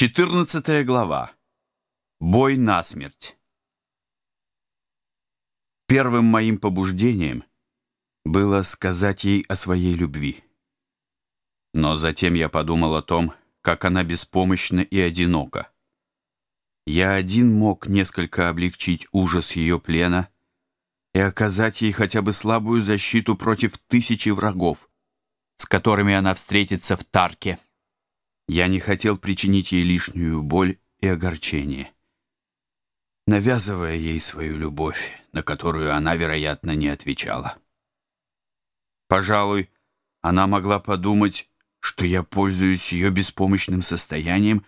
14 глава. Бой насмерть. Первым моим побуждением было сказать ей о своей любви. Но затем я подумал о том, как она беспомощна и одинока. Я один мог несколько облегчить ужас ее плена и оказать ей хотя бы слабую защиту против тысячи врагов, с которыми она встретится в Тарке. Я не хотел причинить ей лишнюю боль и огорчение, навязывая ей свою любовь, на которую она, вероятно, не отвечала. Пожалуй, она могла подумать, что я пользуюсь ее беспомощным состоянием,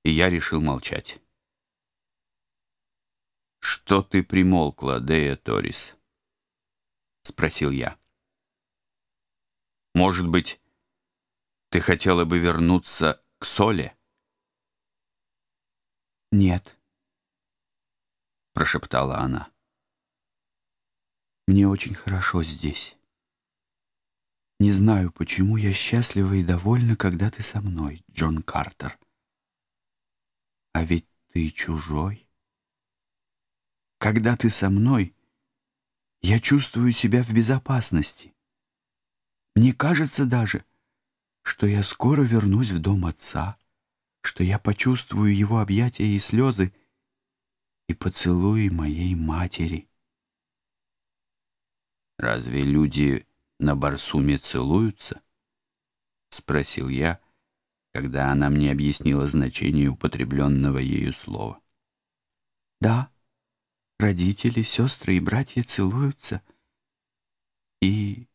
чтобы повлиять на «Что ты примолкла, Дея Торис?» — спросил я. «Может быть, ты хотела бы вернуться к Соле?» «Нет», — прошептала она. «Мне очень хорошо здесь. Не знаю, почему я счастлива и довольна, когда ты со мной, Джон Картер. А ведь ты чужой» когда ты со мной, я чувствую себя в безопасности. Мне кажется даже, что я скоро вернусь в дом отца, что я почувствую его объятия и слезы и поцелуи моей матери. «Разве люди на Барсуме целуются?» — спросил я, когда она мне объяснила значение употребленного ею слова. «Да», родители, сестры и братья целуются, и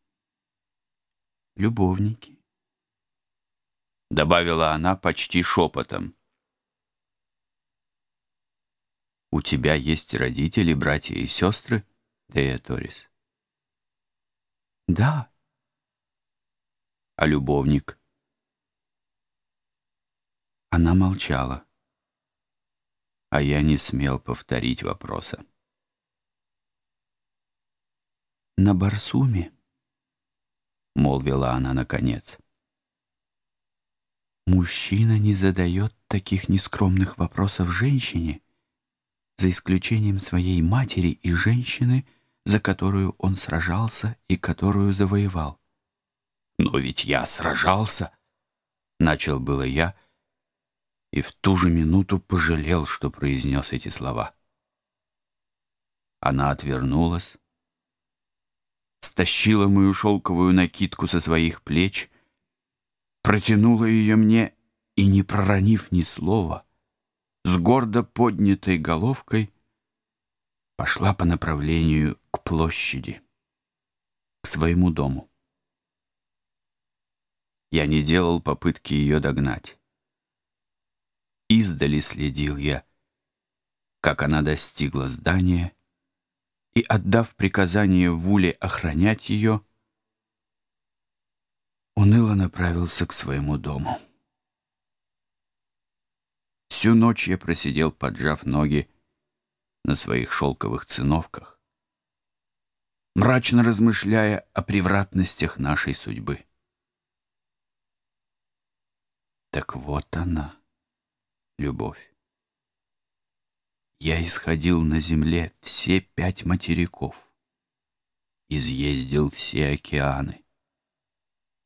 любовники. Добавила она почти шепотом. «У тебя есть родители, братья и сестры, Дея Торис?» «Да». «А любовник?» Она молчала, а я не смел повторить вопроса на Барсуме?» — молвила она наконец. «Мужчина не задает таких нескромных вопросов женщине, за исключением своей матери и женщины, за которую он сражался и которую завоевал. «Но ведь я сражался!» — начал было я, и в ту же минуту пожалел, что произнес эти слова. Она отвернулась, стащила мою шелковую накидку со своих плеч, протянула ее мне и, не проронив ни слова, с гордо поднятой головкой пошла по направлению к площади, к своему дому. Я не делал попытки ее догнать. Издали следил я, как она достигла здания — и, отдав приказание Вуле охранять ее, уныло направился к своему дому. Всю ночь я просидел, поджав ноги на своих шелковых циновках, мрачно размышляя о превратностях нашей судьбы. Так вот она, любовь. Я исходил на земле все пять материков, изъездил все океаны.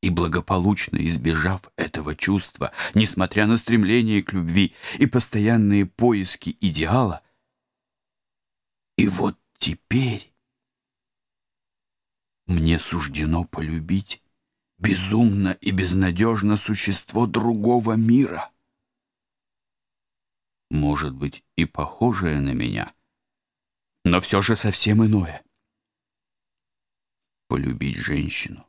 И благополучно избежав этого чувства, несмотря на стремление к любви и постоянные поиски идеала, и вот теперь мне суждено полюбить безумно и безнадежно существо другого мира — может быть, и похожее на меня, но все же совсем иное. Полюбить женщину,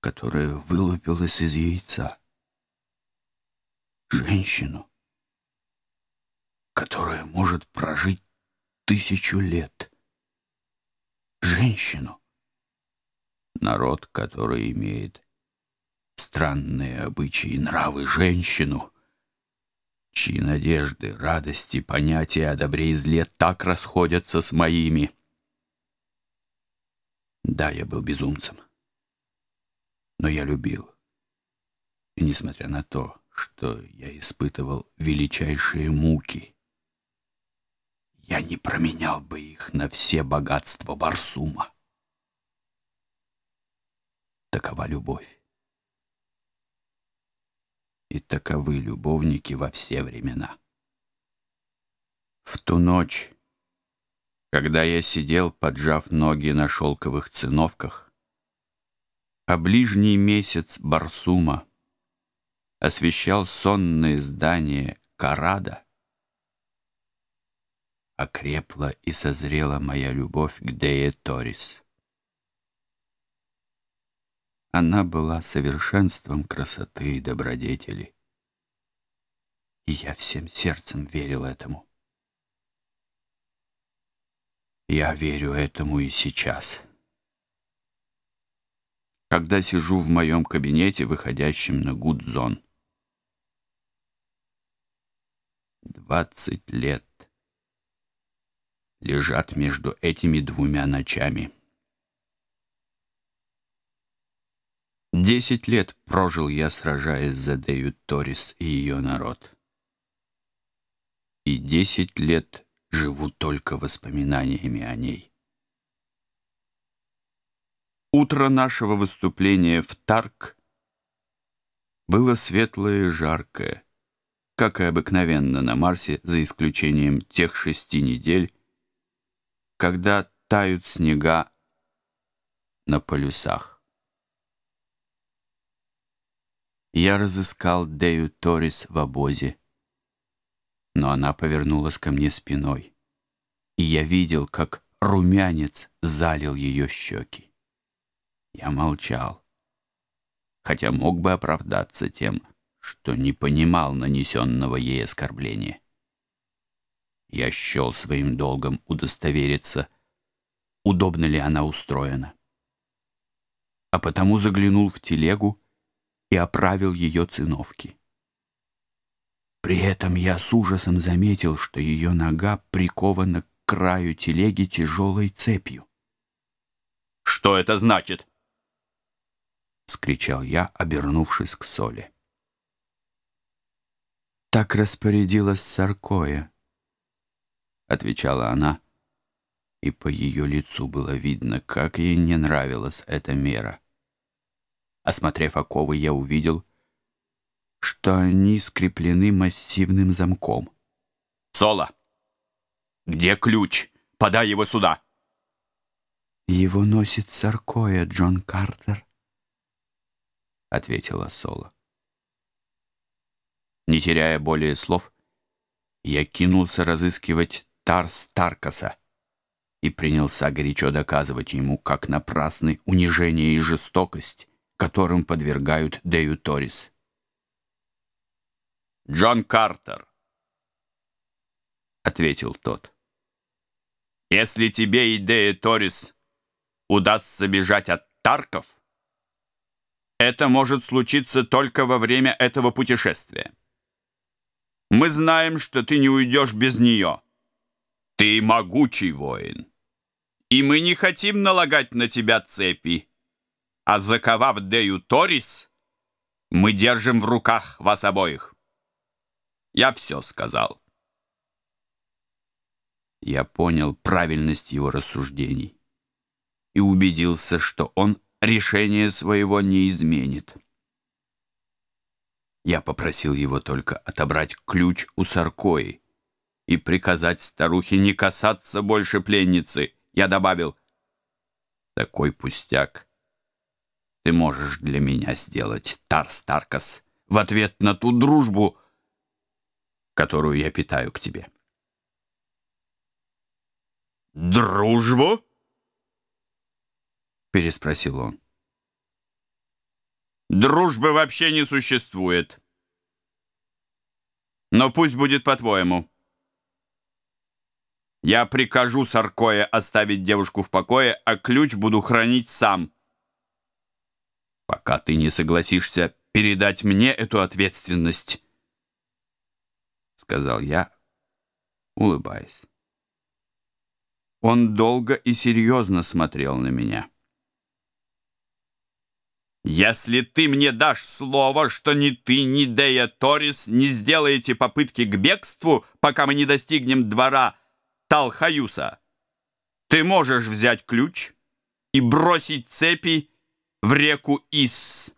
которая вылупилась из яйца. Женщину, которая может прожить тысячу лет. Женщину, народ, который имеет странные обычаи и нравы женщину — чьи надежды, радости, понятия о добре и зле так расходятся с моими. Да, я был безумцем. Но я любил. И несмотря на то, что я испытывал величайшие муки, я не променял бы их на все богатства Барсума. Такова любовь. и таковы любовники во все времена. В ту ночь, когда я сидел, поджав ноги на шелковых циновках, а ближний месяц Барсума освещал сонные здания Карада, окрепла и созрела моя любовь к Дее Торис она была совершенством красоты и добродетели. И я всем сердцем верил этому. Я верю этому и сейчас. Когда сижу в моем кабинете, выходящем на Гудзон. Двадцать лет лежат между этими двумя ночами — Десять лет прожил я, сражаясь за Дэю Торис и ее народ. И десять лет живу только воспоминаниями о ней. Утро нашего выступления в Тарк было светлое и жаркое, как и обыкновенно на Марсе, за исключением тех шести недель, когда тают снега на полюсах. Я разыскал Дею Торис в обозе. Но она повернулась ко мне спиной, и я видел, как румянец залил ее щеки. Я молчал, хотя мог бы оправдаться тем, что не понимал нанесенного ей оскорбления. Я счел своим долгом удостовериться, удобно ли она устроена. А потому заглянул в телегу, и оправил ее циновки. При этом я с ужасом заметил, что ее нога прикована к краю телеги тяжелой цепью. «Что это значит?» — вскричал я, обернувшись к Соле. «Так распорядилась Саркоя», — отвечала она, и по ее лицу было видно, как ей не нравилась эта мера. Осмотрев оковы, я увидел, что они скреплены массивным замком. «Соло! Где ключ? Подай его сюда!» «Его носит Саркоя, Джон Картер», — ответила Соло. Не теряя более слов, я кинулся разыскивать Тарс Таркаса и принялся горячо доказывать ему, как напрасны унижение и жестокость, которым подвергают Дэю Торис. «Джон Картер», — ответил тот. «Если тебе и Дэю Торис удастся бежать от Тарков, это может случиться только во время этого путешествия. Мы знаем, что ты не уйдешь без нее. Ты могучий воин, и мы не хотим налагать на тебя цепи» а заковав Дею Торис, мы держим в руках вас обоих. Я все сказал. Я понял правильность его рассуждений и убедился, что он решение своего не изменит. Я попросил его только отобрать ключ у Саркои, и приказать старухе не касаться больше пленницы. Я добавил, такой пустяк ты можешь для меня сделать, Тарс Таркас, в ответ на ту дружбу, которую я питаю к тебе. «Дружбу?» — переспросил он. «Дружбы вообще не существует. Но пусть будет по-твоему. Я прикажу Саркое оставить девушку в покое, а ключ буду хранить сам» пока ты не согласишься передать мне эту ответственность, — сказал я, улыбаясь. Он долго и серьезно смотрел на меня. «Если ты мне дашь слово, что ни ты, ни Дея Торис не сделаете попытки к бегству, пока мы не достигнем двора Талхаюса, ты можешь взять ключ и бросить цепи, в реку Ис.